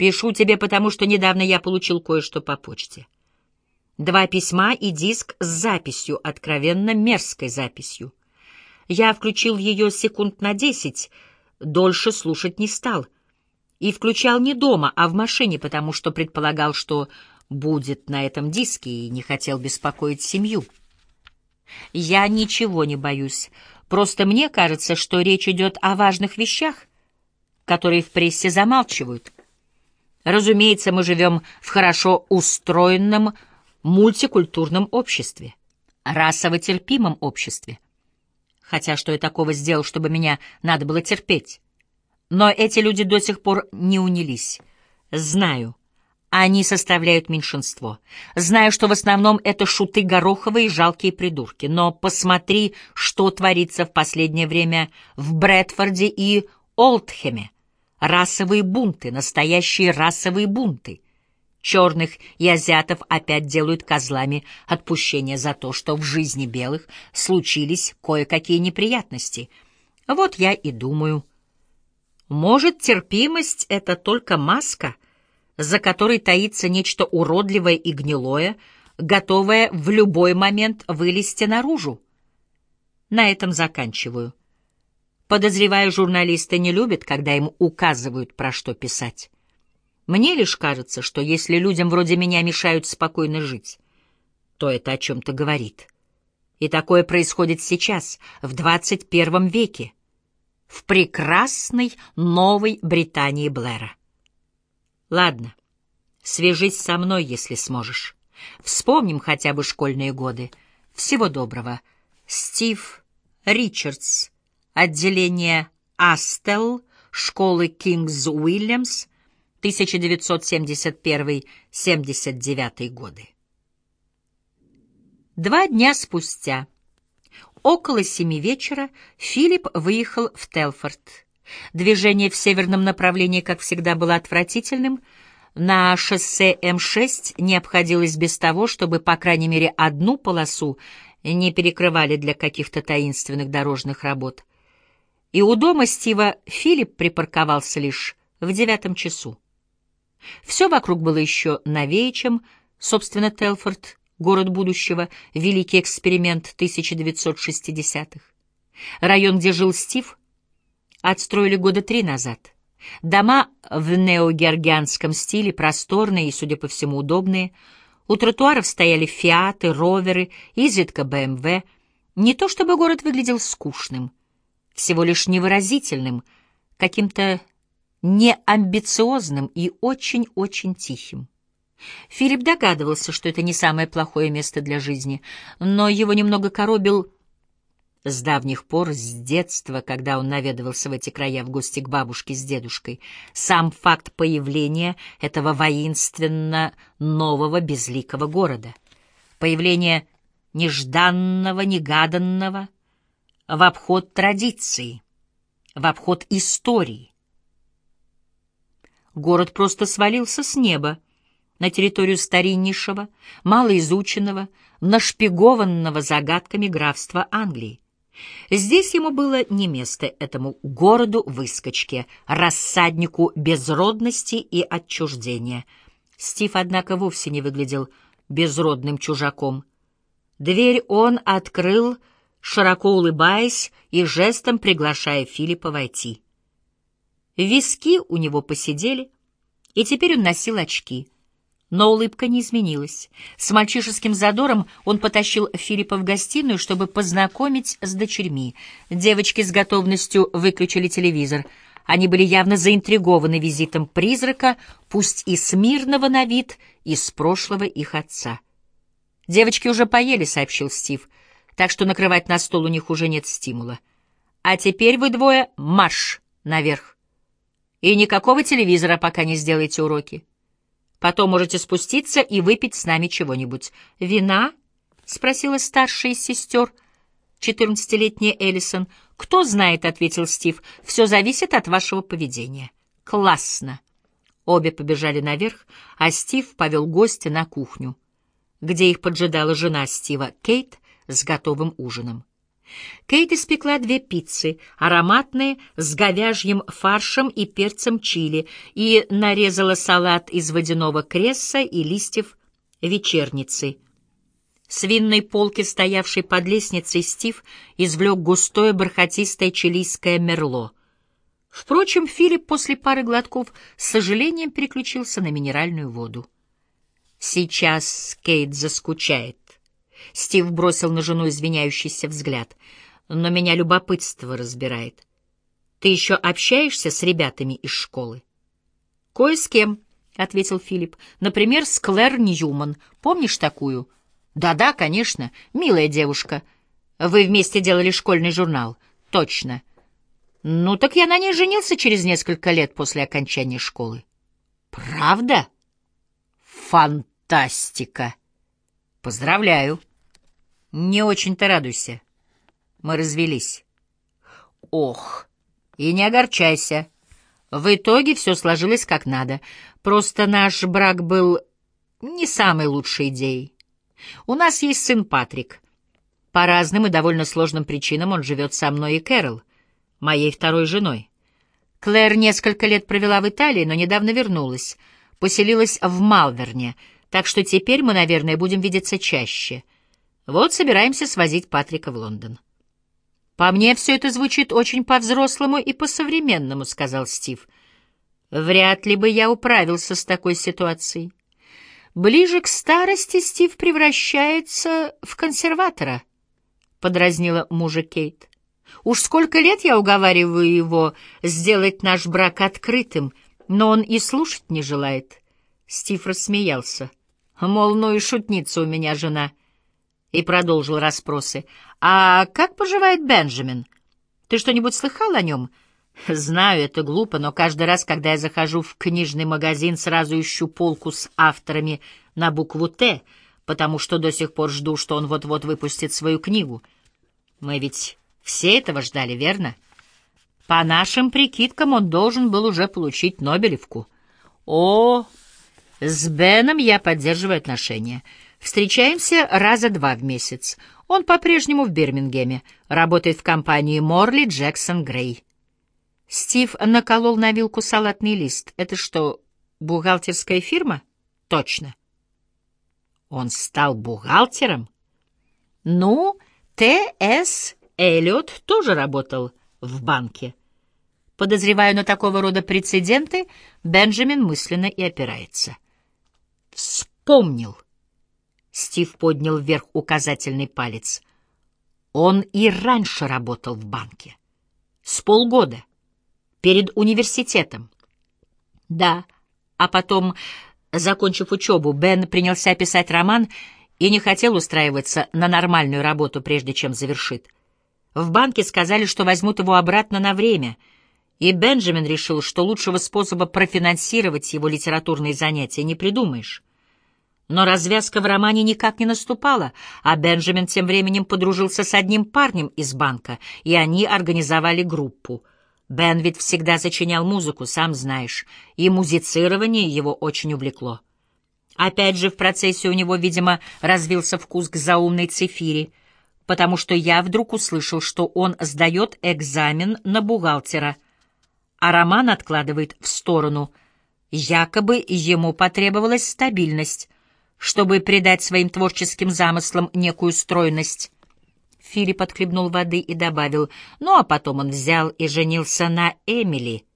Пишу тебе, потому что недавно я получил кое-что по почте. Два письма и диск с записью, откровенно мерзкой записью. Я включил ее секунд на десять, дольше слушать не стал. И включал не дома, а в машине, потому что предполагал, что будет на этом диске, и не хотел беспокоить семью. Я ничего не боюсь, просто мне кажется, что речь идет о важных вещах, которые в прессе замалчивают. Разумеется, мы живем в хорошо устроенном мультикультурном обществе, расово терпимом обществе. Хотя что я такого сделал, чтобы меня надо было терпеть? Но эти люди до сих пор не унились. Знаю, они составляют меньшинство. Знаю, что в основном это шуты гороховые и жалкие придурки. Но посмотри, что творится в последнее время в Брэдфорде и Олдхеме. Расовые бунты, настоящие расовые бунты. Черных и азиатов опять делают козлами отпущения за то, что в жизни белых случились кое-какие неприятности. Вот я и думаю. Может, терпимость — это только маска, за которой таится нечто уродливое и гнилое, готовое в любой момент вылезти наружу? На этом заканчиваю. Подозреваю, журналисты не любят, когда им указывают, про что писать. Мне лишь кажется, что если людям вроде меня мешают спокойно жить, то это о чем-то говорит. И такое происходит сейчас, в 21 веке, в прекрасной новой Британии Блэра. Ладно, свяжись со мной, если сможешь. Вспомним хотя бы школьные годы. Всего доброго. Стив Ричардс отделение Астел школы Кингс Уильямс, 1971-79 годы. Два дня спустя, около семи вечера, Филипп выехал в Телфорд. Движение в северном направлении, как всегда, было отвратительным. На шоссе М6 не обходилось без того, чтобы, по крайней мере, одну полосу не перекрывали для каких-то таинственных дорожных работ и у дома Стива Филипп припарковался лишь в девятом часу. Все вокруг было еще новее, чем, собственно, Телфорд, город будущего, великий эксперимент 1960-х. Район, где жил Стив, отстроили года три назад. Дома в неогеоргианском стиле, просторные и, судя по всему, удобные. У тротуаров стояли фиаты, роверы, изредка БМВ. Не то чтобы город выглядел скучным — всего лишь невыразительным, каким-то неамбициозным и очень-очень тихим. Филипп догадывался, что это не самое плохое место для жизни, но его немного коробил с давних пор, с детства, когда он наведывался в эти края в гости к бабушке с дедушкой, сам факт появления этого воинственно нового безликого города, появление нежданного, негаданного — в обход традиции, в обход истории. Город просто свалился с неба на территорию стариннейшего, малоизученного, нашпигованного загадками графства Англии. Здесь ему было не место этому городу-выскочке, рассаднику безродности и отчуждения. Стив, однако, вовсе не выглядел безродным чужаком. Дверь он открыл широко улыбаясь и жестом приглашая Филиппа войти. Виски у него посидели, и теперь он носил очки. Но улыбка не изменилась. С мальчишеским задором он потащил Филиппа в гостиную, чтобы познакомить с дочерьми. Девочки с готовностью выключили телевизор. Они были явно заинтригованы визитом призрака, пусть и смирного на вид, из прошлого их отца. «Девочки уже поели», — сообщил Стив так что накрывать на стол у них уже нет стимула. А теперь вы двое марш наверх. И никакого телевизора, пока не сделаете уроки. Потом можете спуститься и выпить с нами чего-нибудь. Вина? — спросила старшая из сестер, четырнадцатилетняя Эллисон. «Кто знает», — ответил Стив, — «все зависит от вашего поведения». «Классно». Обе побежали наверх, а Стив повел гостя на кухню, где их поджидала жена Стива, Кейт, с готовым ужином. Кейт испекла две пиццы, ароматные, с говяжьим фаршем и перцем чили, и нарезала салат из водяного кресса и листьев вечерницы. С винной полки, стоявшей под лестницей, Стив извлек густое бархатистое чилийское мерло. Впрочем, Филипп после пары глотков с сожалением переключился на минеральную воду. Сейчас Кейт заскучает. Стив бросил на жену извиняющийся взгляд. Но меня любопытство разбирает. Ты еще общаешься с ребятами из школы? Кое с кем, — ответил Филипп. Например, с Клэр Ньюман. Помнишь такую? Да-да, конечно. Милая девушка. Вы вместе делали школьный журнал. Точно. Ну, так я на ней женился через несколько лет после окончания школы. Правда? Фантастика! Поздравляю. Не очень-то радуйся. Мы развелись. Ох, и не огорчайся. В итоге все сложилось как надо. Просто наш брак был не самой лучшей идеей. У нас есть сын Патрик. По разным и довольно сложным причинам он живет со мной и Кэрол, моей второй женой. Клэр несколько лет провела в Италии, но недавно вернулась. Поселилась в Малверне, так что теперь мы, наверное, будем видеться чаще. Вот собираемся свозить Патрика в Лондон. «По мне все это звучит очень по-взрослому и по-современному», — сказал Стив. «Вряд ли бы я управился с такой ситуацией». Ближе к старости Стив превращается в консерватора, — подразнила мужа Кейт. Уж сколько лет я уговариваю его сделать наш брак открытым, но он и слушать не желает. Стив рассмеялся. Мол, ну и шутница у меня жена. И продолжил расспросы. «А как поживает Бенджамин? Ты что-нибудь слыхал о нем?» Знаю, это глупо, но каждый раз, когда я захожу в книжный магазин, сразу ищу полку с авторами на букву «Т», потому что до сих пор жду, что он вот-вот выпустит свою книгу. Мы ведь все этого ждали, верно? По нашим прикидкам, он должен был уже получить Нобелевку. О, с Беном я поддерживаю отношения. Встречаемся раза два в месяц. Он по-прежнему в Бирмингеме, работает в компании Морли Джексон Грей. Стив наколол на вилку салатный лист. Это что, бухгалтерская фирма? Точно. Он стал бухгалтером? Ну, Т.С. Эллиот тоже работал в банке. Подозреваю на такого рода прецеденты, Бенджамин мысленно и опирается. Вспомнил. Стив поднял вверх указательный палец. Он и раньше работал в банке. С полгода перед университетом. Да, а потом, закончив учебу, Бен принялся писать роман и не хотел устраиваться на нормальную работу, прежде чем завершит. В банке сказали, что возьмут его обратно на время, и Бенджамин решил, что лучшего способа профинансировать его литературные занятия не придумаешь. Но развязка в романе никак не наступала, а Бенджамин тем временем подружился с одним парнем из банка, и они организовали группу — Бен ведь всегда сочинял музыку, сам знаешь, и музицирование его очень увлекло. Опять же, в процессе у него, видимо, развился вкус к заумной цифире, потому что я вдруг услышал, что он сдает экзамен на бухгалтера, а роман откладывает в сторону. Якобы ему потребовалась стабильность, чтобы придать своим творческим замыслам некую стройность. Филипп отхлебнул воды и добавил, ну а потом он взял и женился на Эмили —